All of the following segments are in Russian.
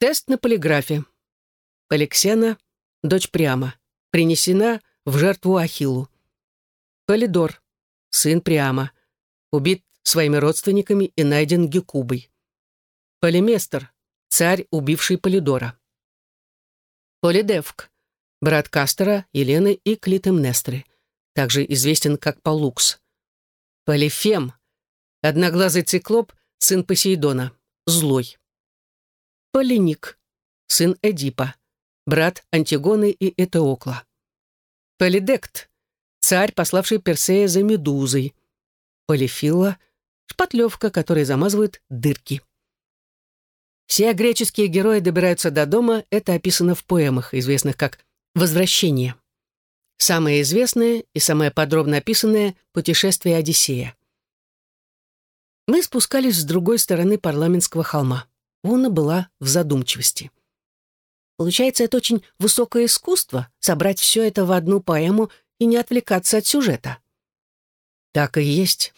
Тест на полиграфе. Поликсена, дочь Приама, принесена в жертву Ахиллу. Полидор, сын Приама, убит своими родственниками и найден Гекубой. Полиместр, царь, убивший Полидора. Полидевк, брат Кастера, Елены и Клитемнестры, также известен как Палукс. Полифем, одноглазый циклоп, сын Посейдона, злой. Полиник, сын Эдипа, брат Антигоны и Этеокла. Полидект, царь, пославший Персея за Медузой. Полифила, шпатлевка, которой замазывают дырки. Все греческие герои добираются до дома, это описано в поэмах, известных как «Возвращение». Самое известное и самое подробно описанное — «Путешествие Одиссея». Мы спускались с другой стороны парламентского холма. Уна была в задумчивости. Получается, это очень высокое искусство — собрать все это в одну поэму и не отвлекаться от сюжета. Так и есть.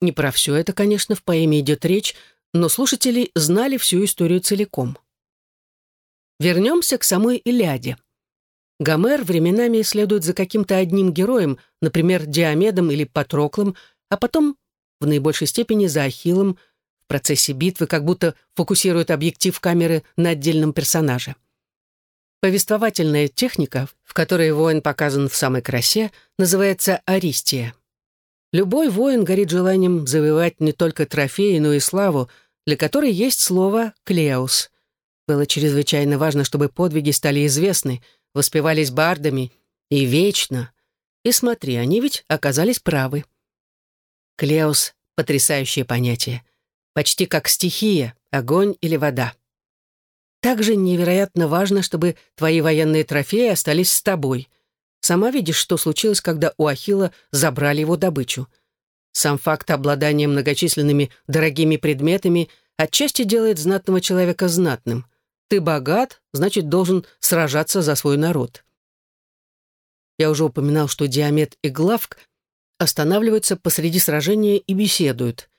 Не про все это, конечно, в поэме идет речь, но слушатели знали всю историю целиком. Вернемся к самой Илиаде. Гомер временами следует за каким-то одним героем, например, Диомедом или Патроклом, а потом, в наибольшей степени, за Ахиллом — процессе битвы как будто фокусирует объектив камеры на отдельном персонаже. Повествовательная техника, в которой воин показан в самой красе, называется аристия. Любой воин горит желанием завоевать не только трофеи, но и славу, для которой есть слово «клеус». Было чрезвычайно важно, чтобы подвиги стали известны, воспевались бардами и вечно. И смотри, они ведь оказались правы. Клеус — потрясающее понятие почти как стихия, огонь или вода. Также невероятно важно, чтобы твои военные трофеи остались с тобой. Сама видишь, что случилось, когда у Ахилла забрали его добычу. Сам факт обладания многочисленными дорогими предметами отчасти делает знатного человека знатным. Ты богат, значит, должен сражаться за свой народ. Я уже упоминал, что Диамет и Главк останавливаются посреди сражения и беседуют.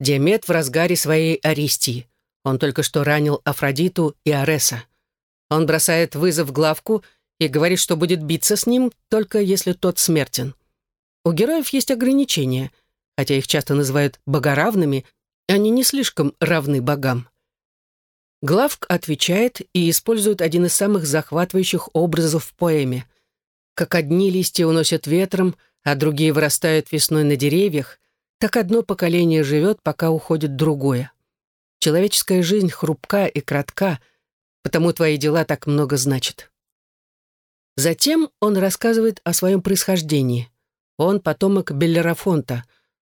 Диамет в разгаре своей аристии. Он только что ранил Афродиту и Ареса. Он бросает вызов главку и говорит, что будет биться с ним, только если тот смертен. У героев есть ограничения, хотя их часто называют богоравными, они не слишком равны богам. Главк отвечает и использует один из самых захватывающих образов в поэме. Как одни листья уносят ветром, а другие вырастают весной на деревьях, так одно поколение живет, пока уходит другое. Человеческая жизнь хрупка и кратка, потому твои дела так много значат. Затем он рассказывает о своем происхождении. Он потомок Беллерафонта.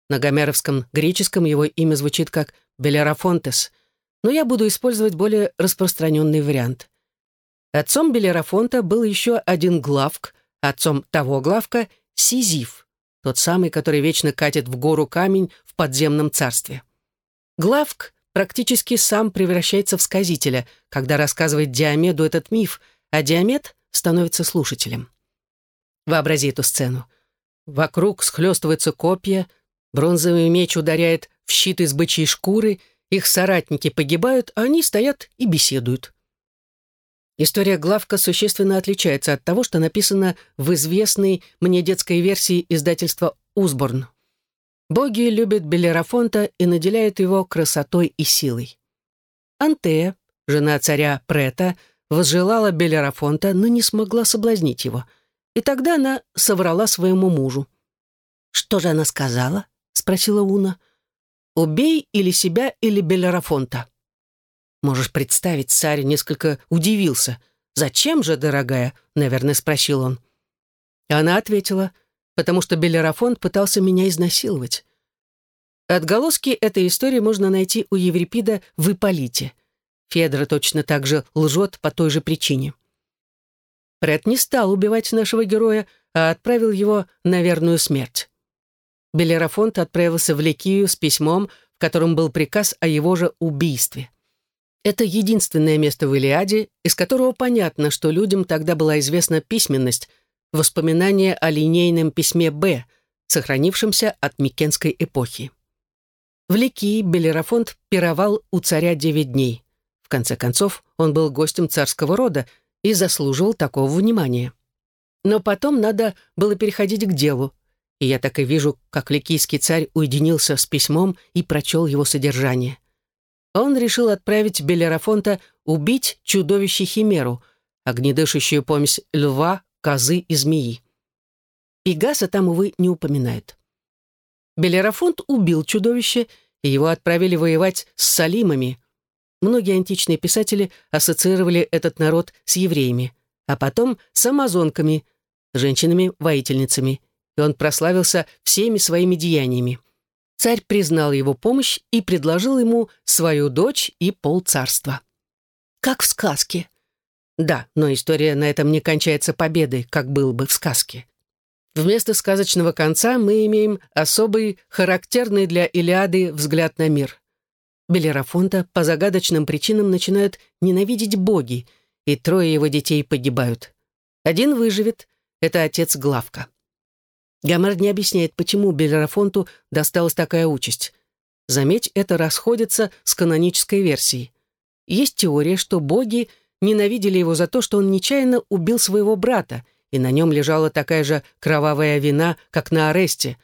На гомеровском греческом его имя звучит как Беллерафонтес, но я буду использовать более распространенный вариант. Отцом Беллерафонта был еще один главк, отцом того главка — Сизиф тот самый, который вечно катит в гору камень в подземном царстве. Главк практически сам превращается в сказителя, когда рассказывает Диомеду этот миф, а Диомед становится слушателем. Вообрази эту сцену. Вокруг схлестываются копья, бронзовый меч ударяет в щит из бычьей шкуры, их соратники погибают, а они стоят и беседуют. История Главка существенно отличается от того, что написано в известной мне детской версии издательства «Узборн». Боги любят Белерафонта и наделяют его красотой и силой. Антея, жена царя Прета, возжелала Белерафонта, но не смогла соблазнить его. И тогда она соврала своему мужу. «Что же она сказала?» — спросила Уна. «Убей или себя, или Белерафонта». Можешь представить, царь несколько удивился. «Зачем же, дорогая?» — наверное, спросил он. Она ответила, «Потому что Белерафонт пытался меня изнасиловать». Отголоски этой истории можно найти у Еврипида в Ипполите. Федора точно так же лжет по той же причине. Пред не стал убивать нашего героя, а отправил его на верную смерть. Белерафонт отправился в Ликию с письмом, в котором был приказ о его же убийстве. Это единственное место в Илиаде, из которого понятно, что людям тогда была известна письменность, воспоминания о линейном письме «Б», сохранившемся от Микенской эпохи. В Ликии Белерафонт пировал у царя девять дней. В конце концов, он был гостем царского рода и заслуживал такого внимания. Но потом надо было переходить к делу, и я так и вижу, как ликийский царь уединился с письмом и прочел его содержание. Он решил отправить Белерафонта убить чудовище Химеру, огнедышащую помесь льва, козы и змеи. Пегаса там, увы, не упоминает. Белерафонт убил чудовище, и его отправили воевать с салимами. Многие античные писатели ассоциировали этот народ с евреями, а потом с амазонками, женщинами-воительницами, и он прославился всеми своими деяниями. Царь признал его помощь и предложил ему свою дочь и полцарства. Как в сказке. Да, но история на этом не кончается победой, как был бы в сказке. Вместо сказочного конца мы имеем особый, характерный для Илиады взгляд на мир. Белерафонта по загадочным причинам начинают ненавидеть боги, и трое его детей погибают. Один выживет — это отец Главка. Гомер не объясняет, почему Белерафонту досталась такая участь. Заметь, это расходится с канонической версией. Есть теория, что боги ненавидели его за то, что он нечаянно убил своего брата, и на нем лежала такая же кровавая вина, как на аресте.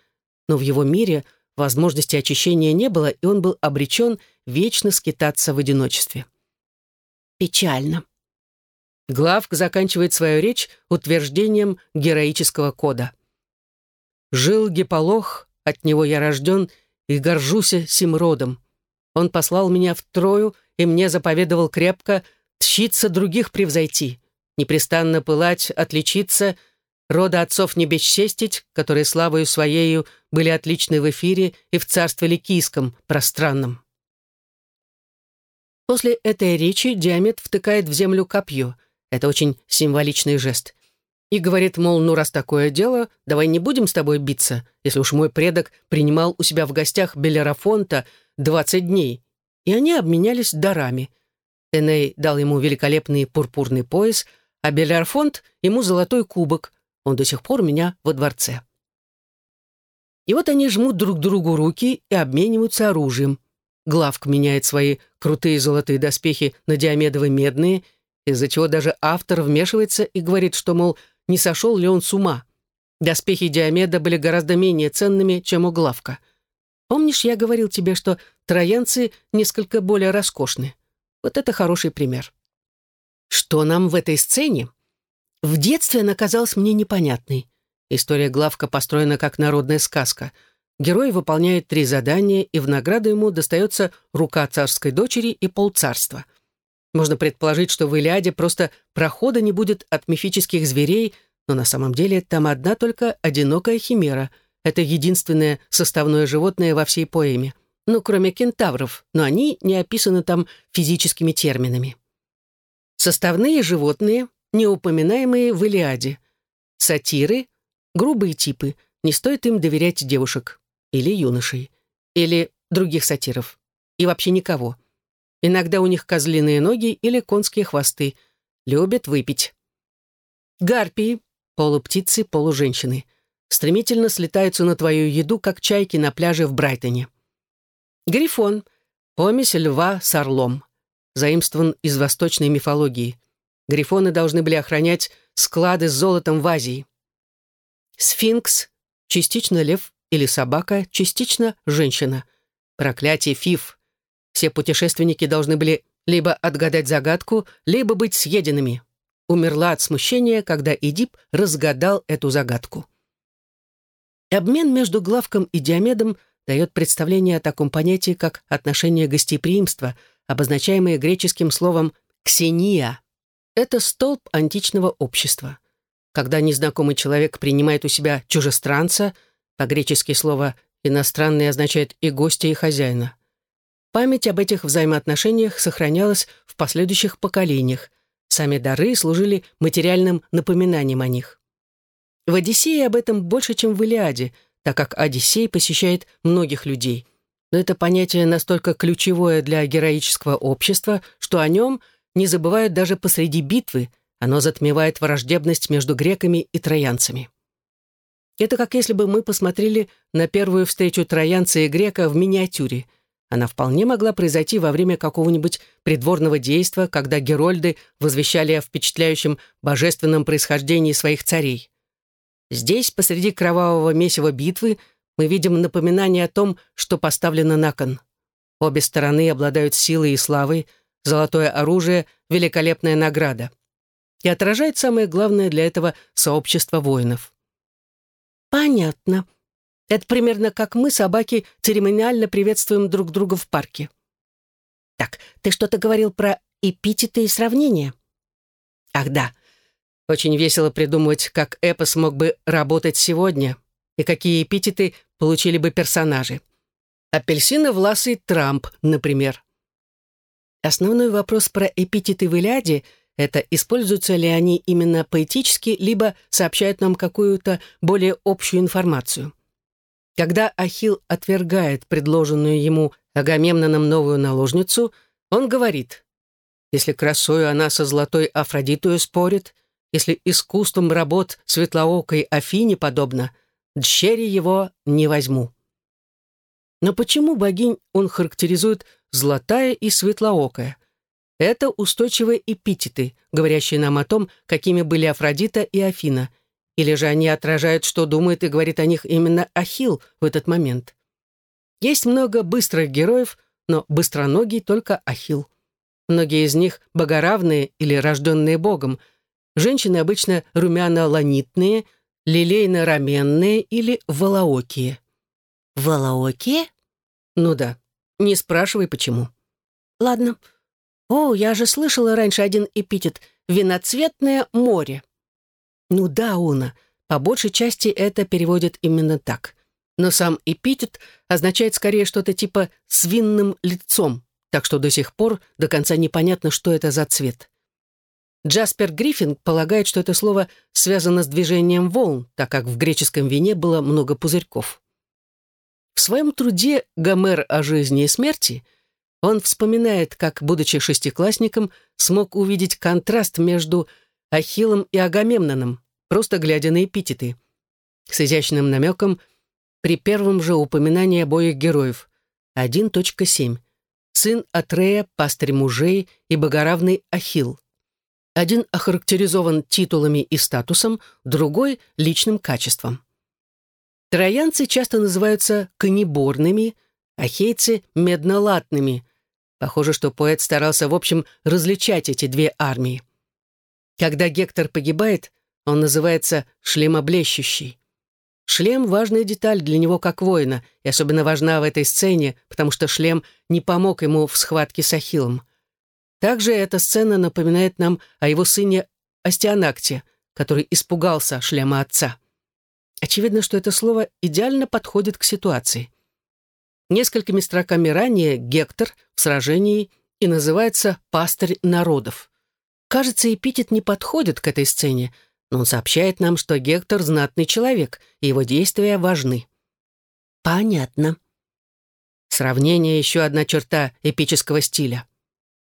Но в его мире возможности очищения не было, и он был обречен вечно скитаться в одиночестве. Печально. Главк заканчивает свою речь утверждением героического кода — Жил Геполох, от него я рожден, и горжуся сим родом. Он послал меня в Трою, и мне заповедовал крепко тщиться других превзойти, непрестанно пылать, отличиться, рода отцов не бесчестить, которые славою своею были отличны в эфире и в царстве Ликийском, пространном. После этой речи Диамет втыкает в землю копье. Это очень символичный жест и говорит, мол, ну раз такое дело, давай не будем с тобой биться, если уж мой предок принимал у себя в гостях Белерафонта 20 дней. И они обменялись дарами. Эней дал ему великолепный пурпурный пояс, а Белерафонт ему золотой кубок. Он до сих пор у меня во дворце. И вот они жмут друг другу руки и обмениваются оружием. Главк меняет свои крутые золотые доспехи на диамедовые медные, из-за чего даже автор вмешивается и говорит, что, мол, не сошел ли он с ума. Доспехи Диомеда были гораздо менее ценными, чем у Главка. Помнишь, я говорил тебе, что троянцы несколько более роскошны? Вот это хороший пример. Что нам в этой сцене? В детстве она казалась мне непонятной. История Главка построена как народная сказка. Герой выполняет три задания, и в награду ему достается рука царской дочери и полцарства. Можно предположить, что в Илиаде просто прохода не будет от мифических зверей, но на самом деле там одна только одинокая химера. Это единственное составное животное во всей поэме. Ну, кроме кентавров, но они не описаны там физическими терминами. Составные животные, не упоминаемые в Илиаде. Сатиры, грубые типы, не стоит им доверять девушек или юношей, или других сатиров, и вообще никого. Иногда у них козлиные ноги или конские хвосты. Любят выпить. Гарпии, полуптицы, полуженщины, стремительно слетаются на твою еду, как чайки на пляже в Брайтоне. Грифон, помесь льва с орлом, заимствован из восточной мифологии. Грифоны должны были охранять склады с золотом в Азии. Сфинкс, частично лев или собака, частично женщина. Проклятие Фиф, все путешественники должны были либо отгадать загадку, либо быть съеденными. Умерла от смущения, когда Эдип разгадал эту загадку. Обмен между Главком и Диомедом дает представление о таком понятии, как отношение гостеприимства, обозначаемое греческим словом «ксения». Это столб античного общества. Когда незнакомый человек принимает у себя чужестранца, по-гречески слово «иностранный» означает и гостя, и хозяина. Память об этих взаимоотношениях сохранялась в последующих поколениях. Сами дары служили материальным напоминанием о них. В «Одиссее» об этом больше, чем в «Илиаде», так как «Одиссей» посещает многих людей. Но это понятие настолько ключевое для героического общества, что о нем не забывают даже посреди битвы, оно затмевает враждебность между греками и троянцами. Это как если бы мы посмотрели на первую встречу троянца и грека в миниатюре – Она вполне могла произойти во время какого-нибудь придворного действа, когда герольды возвещали о впечатляющем божественном происхождении своих царей. Здесь, посреди кровавого месива битвы, мы видим напоминание о том, что поставлено на кон. Обе стороны обладают силой и славой, золотое оружие — великолепная награда. И отражает самое главное для этого сообщество воинов. Понятно. Это примерно как мы, собаки, церемониально приветствуем друг друга в парке. Так, ты что-то говорил про эпитеты и сравнения? Ах да, очень весело придумывать, как эпос мог бы работать сегодня и какие эпитеты получили бы персонажи. Апельсиновласый Трамп, например. Основной вопрос про эпитеты в Илиаде — это используются ли они именно поэтически, либо сообщают нам какую-то более общую информацию. Когда Ахилл отвергает предложенную ему Агамемноном новую наложницу, он говорит, «Если красою она со золотой Афродитою спорит, если искусством работ светлоокой Афине подобно, дщери его не возьму». Но почему богинь он характеризует золотая и светлоокая? Это устойчивые эпитеты, говорящие нам о том, какими были Афродита и Афина, или же они отражают, что думает и говорит о них именно Ахилл в этот момент. Есть много быстрых героев, но быстроногий только Ахилл. Многие из них богоравные или рожденные богом – Женщины обычно румяно-ланитные, лилейно-раменные или волоокие. Волоокие? Ну да. Не спрашивай, почему. Ладно. О, я же слышала раньше один эпитет «виноцветное море». Ну да, Уна, по большей части это переводит именно так. Но сам эпитет означает скорее что-то типа «с винным лицом», так что до сих пор до конца непонятно, что это за цвет. Джаспер Гриффин полагает, что это слово связано с движением волн, так как в греческом вине было много пузырьков. В своем труде «Гомер о жизни и смерти» он вспоминает, как, будучи шестиклассником, смог увидеть контраст между Ахиллом и Агамемноном, просто глядя на эпитеты. С изящным намеком при первом же упоминании обоих героев 1.7 сын Атрея, пастырь мужей и богоравный Ахилл. Один охарактеризован титулами и статусом, другой — личным качеством. Троянцы часто называются каниборными, ахейцы — меднолатными. Похоже, что поэт старался, в общем, различать эти две армии. Когда Гектор погибает, он называется шлемоблещущий. Шлем — важная деталь для него как воина, и особенно важна в этой сцене, потому что шлем не помог ему в схватке с Ахиллом. Также эта сцена напоминает нам о его сыне Астианакте, который испугался шлема отца. Очевидно, что это слово идеально подходит к ситуации. Несколькими строками ранее Гектор в сражении и называется «пастырь народов». Кажется, эпитет не подходит к этой сцене, но он сообщает нам, что Гектор — знатный человек, и его действия важны. Понятно. Сравнение — еще одна черта эпического стиля.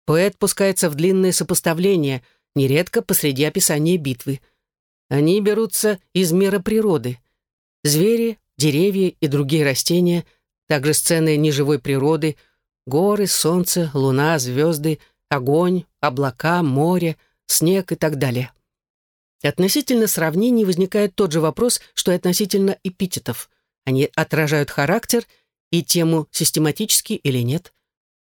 Поэт пускается в длинные сопоставления, нередко посреди описания битвы. Они берутся из мира природы. Звери, деревья и другие растения, также сцены неживой природы, горы, солнце, луна, звезды, огонь, облака, море, снег и так далее. Относительно сравнений возникает тот же вопрос, что и относительно эпитетов. Они отражают характер и тему систематически или нет.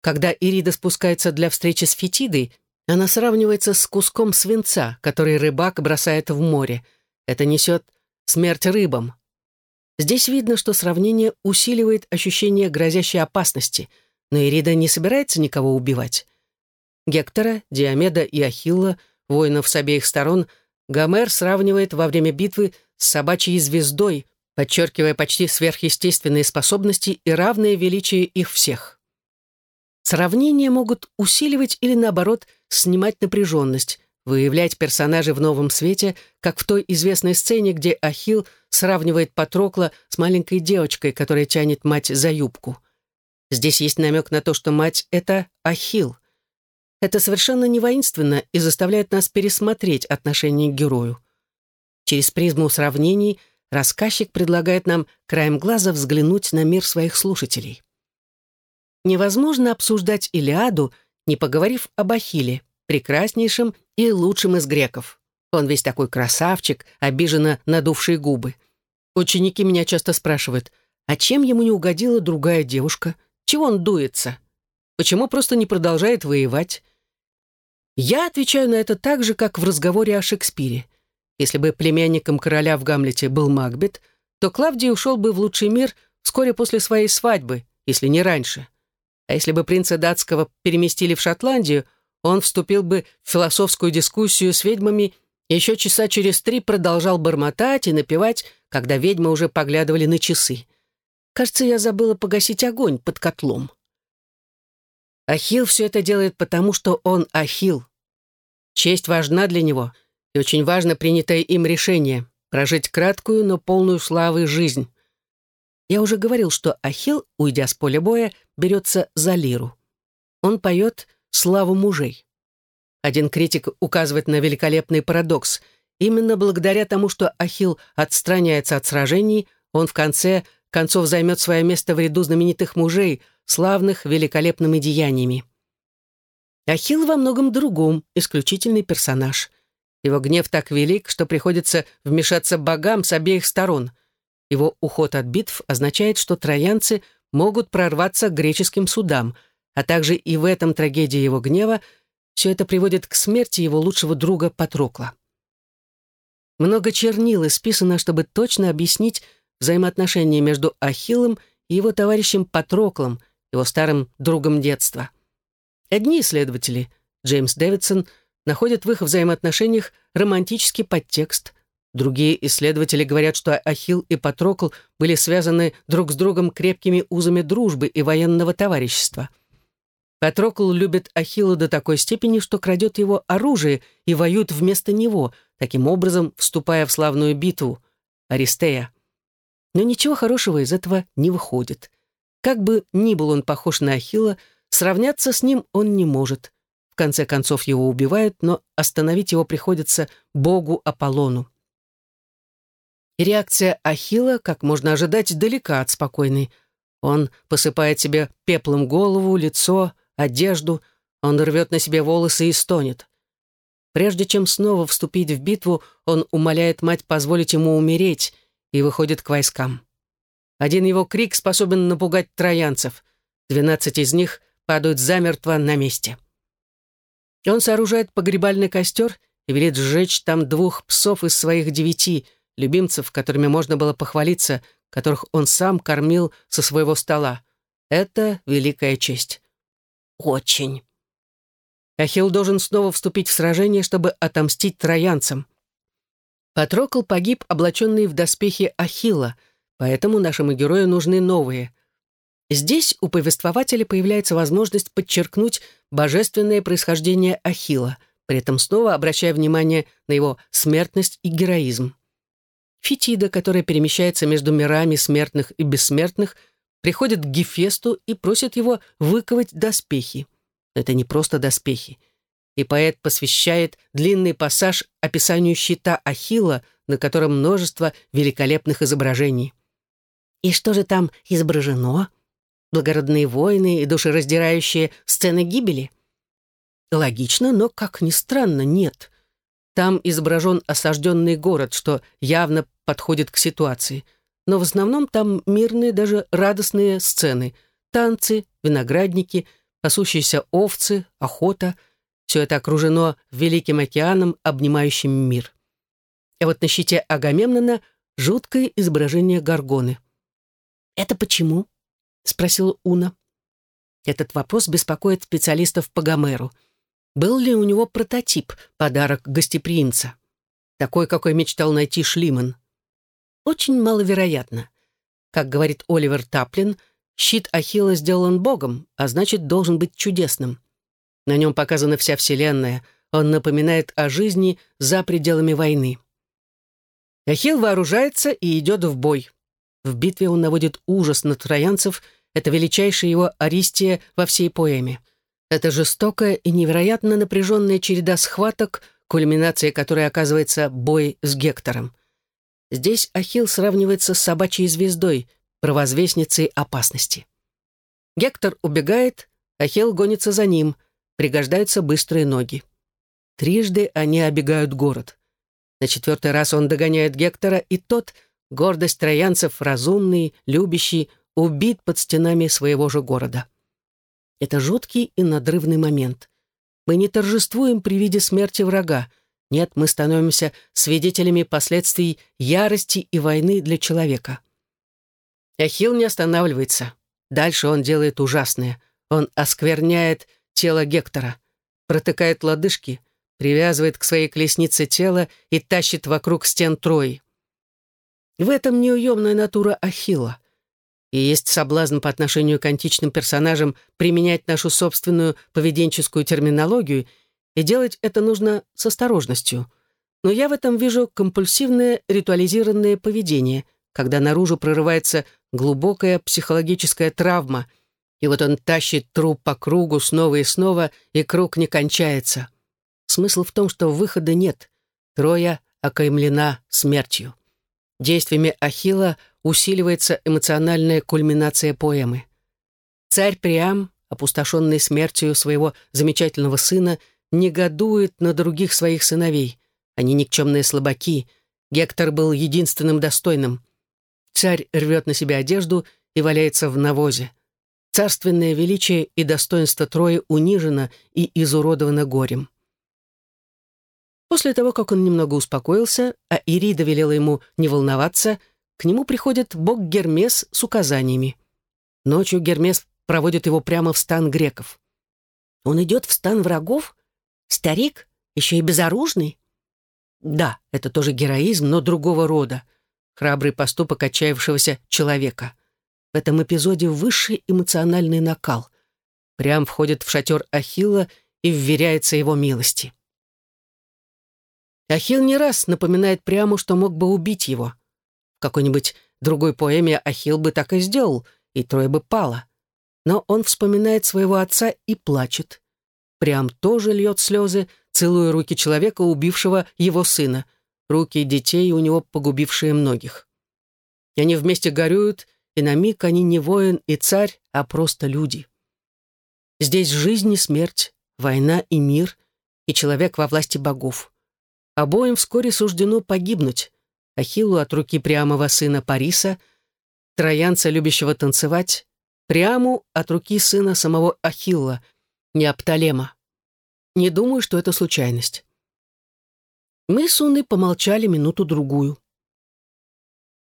Когда Ирида спускается для встречи с Фетидой, она сравнивается с куском свинца, который рыбак бросает в море. Это несет смерть рыбам. Здесь видно, что сравнение усиливает ощущение грозящей опасности, но Ирида не собирается никого убивать. Гектора, Диомеда и Ахилла, воинов с обеих сторон, Гомер сравнивает во время битвы с собачьей звездой, подчеркивая почти сверхъестественные способности и равное величие их всех. Сравнения могут усиливать или, наоборот, снимать напряженность, выявлять персонажей в новом свете, как в той известной сцене, где Ахилл сравнивает Патрокла с маленькой девочкой, которая тянет мать за юбку. Здесь есть намек на то, что мать — это Ахилл. Это совершенно не воинственно и заставляет нас пересмотреть отношение к герою. Через призму сравнений рассказчик предлагает нам краем глаза взглянуть на мир своих слушателей. Невозможно обсуждать Илиаду, не поговорив об Ахилле, прекраснейшем и лучшем из греков. Он весь такой красавчик, обиженно надувший губы. Ученики меня часто спрашивают, а чем ему не угодила другая девушка? Чего он дуется? Почему просто не продолжает воевать? Я отвечаю на это так же, как в разговоре о Шекспире. Если бы племянником короля в Гамлете был Макбет, то Клавдий ушел бы в лучший мир вскоре после своей свадьбы, если не раньше. А если бы принца датского переместили в Шотландию, он вступил бы в философскую дискуссию с ведьмами еще часа через три продолжал бормотать и напевать, когда ведьмы уже поглядывали на часы. Кажется, я забыла погасить огонь под котлом. Ахилл все это делает потому, что он Ахилл. Честь важна для него, и очень важно принятое им решение — прожить краткую, но полную славы жизнь. Я уже говорил, что Ахилл, уйдя с поля боя, берется за лиру. Он поет «Славу мужей». Один критик указывает на великолепный парадокс. Именно благодаря тому, что Ахилл отстраняется от сражений, он в конце концов займет свое место в ряду знаменитых мужей, славных великолепными деяниями. Ахилл во многом другом, исключительный персонаж. Его гнев так велик, что приходится вмешаться богам с обеих сторон — его уход от битв означает, что троянцы могут прорваться к греческим судам, а также и в этом трагедии его гнева все это приводит к смерти его лучшего друга Патрокла. Много чернил исписано, чтобы точно объяснить взаимоотношения между Ахиллом и его товарищем Патроклом, его старым другом детства. Одни исследователи, Джеймс Дэвидсон, находят в их взаимоотношениях романтический подтекст, Другие исследователи говорят, что Ахилл и Патрокл были связаны друг с другом крепкими узами дружбы и военного товарищества. Патрокл любит Ахилла до такой степени, что крадет его оружие и воюет вместо него, таким образом вступая в славную битву Аристея. Но ничего хорошего из этого не выходит. Как бы ни был он похож на Ахилла, сравняться с ним он не может. В конце концов его убивают, но остановить его приходится богу Аполлону. Реакция Ахилла, как можно ожидать, далека от спокойной. Он посыпает себе пеплом голову, лицо, одежду, он рвет на себе волосы и стонет. Прежде чем снова вступить в битву, он умоляет мать позволить ему умереть и выходит к войскам. Один его крик способен напугать троянцев. Двенадцать из них падают замертво на месте. Он сооружает погребальный костер и велит сжечь там двух псов из своих девяти, любимцев, которыми можно было похвалиться, которых он сам кормил со своего стола. Это великая честь. Очень. Ахилл должен снова вступить в сражение, чтобы отомстить троянцам. Патрокл погиб, облаченный в доспехи Ахилла, поэтому нашему герою нужны новые. Здесь у повествователя появляется возможность подчеркнуть божественное происхождение Ахилла, при этом снова обращая внимание на его смертность и героизм. Фетида, которая перемещается между мирами смертных и бессмертных, приходит к Гефесту и просит его выковать доспехи. Это не просто доспехи. И поэт посвящает длинный пассаж описанию щита Ахилла, на котором множество великолепных изображений. И что же там изображено? Благородные войны и душераздирающие сцены гибели? Логично, но, как ни странно, нет. Там изображен осажденный город, что явно подходит к ситуации. Но в основном там мирные, даже радостные сцены. Танцы, виноградники, пасущиеся овцы, охота. Все это окружено великим океаном, обнимающим мир. А вот на щите Агамемнона жуткое изображение горгоны. «Это почему?» — спросила Уна. Этот вопрос беспокоит специалистов по Гомеру — был ли у него прототип, подарок гостеприимца? Такой, какой мечтал найти Шлиман. Очень маловероятно. Как говорит Оливер Таплин, щит Ахилла сделан Богом, а значит, должен быть чудесным. На нем показана вся Вселенная. Он напоминает о жизни за пределами войны. Ахилл вооружается и идет в бой. В битве он наводит ужас на троянцев. Это величайшая его аристия во всей поэме. Это жестокая и невероятно напряженная череда схваток, кульминация которой оказывается бой с Гектором. Здесь Ахилл сравнивается с собачьей звездой, провозвестницей опасности. Гектор убегает, Ахилл гонится за ним, пригождаются быстрые ноги. Трижды они обегают город. На четвертый раз он догоняет Гектора, и тот, гордость троянцев, разумный, любящий, убит под стенами своего же города. Это жуткий и надрывный момент. Мы не торжествуем при виде смерти врага. Нет, мы становимся свидетелями последствий ярости и войны для человека. Ахилл не останавливается. Дальше он делает ужасное. Он оскверняет тело Гектора, протыкает лодыжки, привязывает к своей колеснице тело и тащит вокруг стен Трои. В этом неуемная натура Ахилла. И есть соблазн по отношению к античным персонажам применять нашу собственную поведенческую терминологию, и делать это нужно с осторожностью. Но я в этом вижу компульсивное ритуализированное поведение, когда наружу прорывается глубокая психологическая травма, и вот он тащит труп по кругу снова и снова, и круг не кончается. Смысл в том, что выхода нет. Троя окаймлена смертью. Действиями Ахилла усиливается эмоциональная кульминация поэмы. Царь Приам, опустошенный смертью своего замечательного сына, негодует на других своих сыновей. Они никчемные слабаки. Гектор был единственным достойным. Царь рвет на себя одежду и валяется в навозе. Царственное величие и достоинство Трои унижено и изуродовано горем. После того, как он немного успокоился, а Ирида велела ему не волноваться, к нему приходит бог Гермес с указаниями. Ночью Гермес проводит его прямо в стан греков. Он идет в стан врагов? Старик? Еще и безоружный? Да, это тоже героизм, но другого рода. Храбрый поступок отчаявшегося человека. В этом эпизоде высший эмоциональный накал. Прям входит в шатер Ахилла и вверяется его милости. Ахилл не раз напоминает прямо, что мог бы убить его. В какой-нибудь другой поэме Ахилл бы так и сделал, и трое бы пало. Но он вспоминает своего отца и плачет. Прям тоже льет слезы, целуя руки человека, убившего его сына, руки детей, у него погубившие многих. И они вместе горюют, и на миг они не воин и царь, а просто люди. Здесь жизнь и смерть, война и мир, и человек во власти богов. Обоим вскоре суждено погибнуть. Ахиллу от руки Приамова сына Париса, троянца, любящего танцевать, Приаму от руки сына самого Ахилла, Неопталема. Не думаю, что это случайность. Мы с Уной помолчали минуту-другую.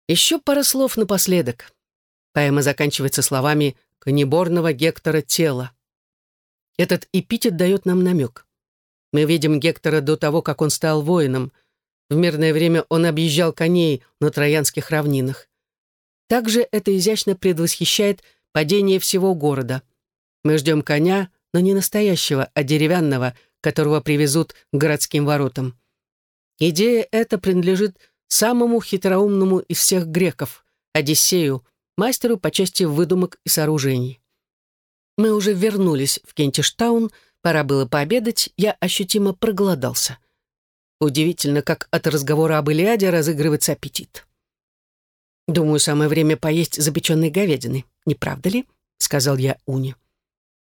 Еще пара слов напоследок. Поэма заканчивается словами «каниборного Гектора тела». Этот эпитет дает нам намек. Мы видим Гектора до того, как он стал воином. В мирное время он объезжал коней на Троянских равнинах. Также это изящно предвосхищает падение всего города. Мы ждем коня, но не настоящего, а деревянного, которого привезут к городским воротам. Идея эта принадлежит самому хитроумному из всех греков, Одиссею, мастеру по части выдумок и сооружений. Мы уже вернулись в Кентиштаун, Пора было пообедать, я ощутимо проголодался. Удивительно, как от разговора об Илиаде разыгрывается аппетит. «Думаю, самое время поесть запеченной говядины, не правда ли?» — сказал я Уне.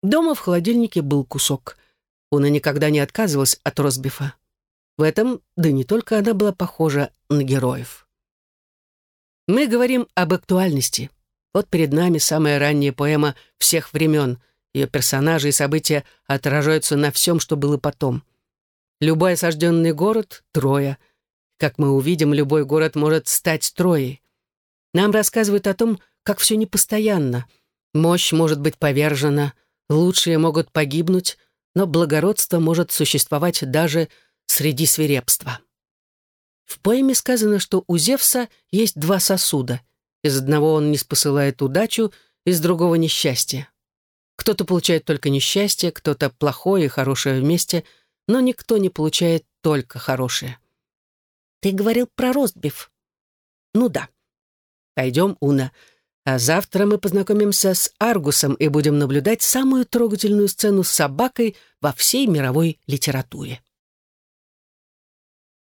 Дома в холодильнике был кусок. Уна никогда не отказывалась от ростбифа. В этом, да не только она была похожа на героев. Мы говорим об актуальности. Вот перед нами самая ранняя поэма всех времен — ее персонажи и события отражаются на всем, что было потом. Любой осажденный город — Троя. Как мы увидим, любой город может стать Троей. Нам рассказывают о том, как все непостоянно. Мощь может быть повержена, лучшие могут погибнуть, но благородство может существовать даже среди свирепства. В поэме сказано, что у Зевса есть два сосуда. Из одного он не спосылает удачу, из другого — несчастье. Кто-то получает только несчастье, кто-то плохое и хорошее вместе, но никто не получает только хорошее. Ты говорил про ростбиф. Ну да. Пойдем, Уна. А завтра мы познакомимся с Аргусом и будем наблюдать самую трогательную сцену с собакой во всей мировой литературе.